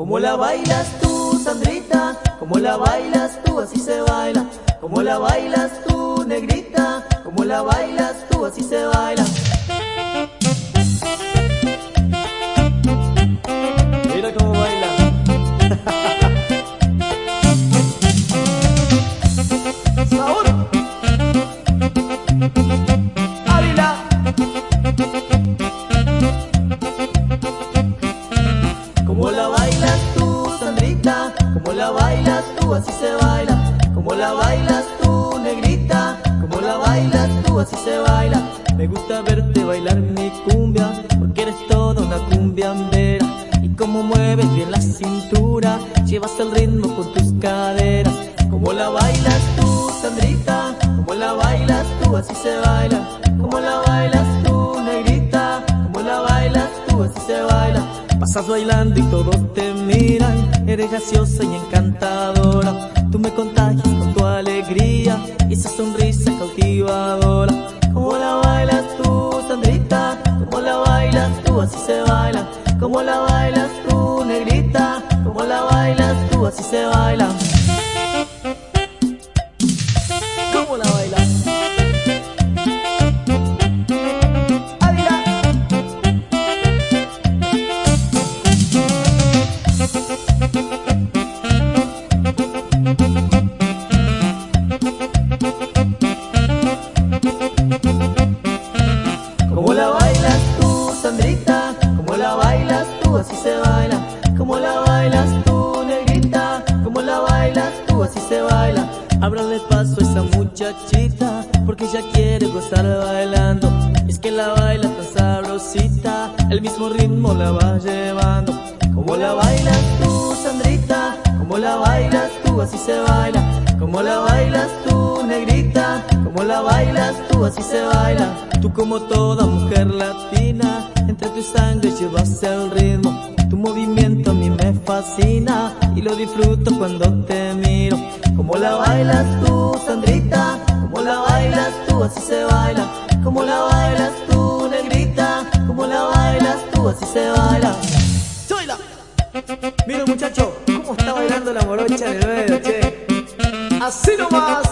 Como la bailas tú, Sandrita, como la bailas tú, así se baila. Como la bailas tú, negrita, como la bailas tú, así se baila. Como la bailas tú, así se baila. Como la bailas tú, negrita, como la bailas tú, así se baila. Me gusta verte bailar mi cumbia, porque eres toda una cumbiambera. Y como mueves bien la cintura, llevas el ritmo con tus caderas. Como la bailas tú, Sandrita, como la bailas tú, así se baila. Como la bailas Pasas bailando y todos te miran, eres graciosa y encantadora. Tú me contagias con tu alegría y esa sonrisa cautivadora. Como la bailas tú, Sandrita, como la bailas tú, así se baila. Como la bailas tú, negrita, como la bailas tú, así se baila. Ábrale paso a esa muchachita, porque ella quiere gozar bailando. Es que la baila tan sabrosita, el mismo ritmo la va llevando. Como la bailas tú, Sandrita, como la bailas tú, así se baila. Como la bailas tú, negrita, como la bailas tú, así se baila. Tú como toda mujer latina, entre tu sangre llevas el ritmo. Tu movimiento a mí me fascina y lo disfruto cuando te miro. Como la bailas tú, Sandrita, como la bailas tú, así se baila. Como la bailas tú, negrita, como la bailas tú, así se baila. ¡Soyla! Mira muchacho, cómo está bailando la morocha del medio, che. Así nomás.